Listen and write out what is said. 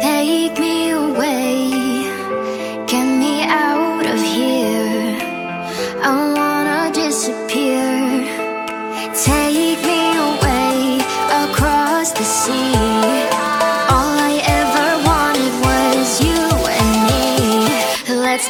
Take me away, get me out of here. I wanna disappear. Take me away across the sea. All I ever wanted was you and me. Let's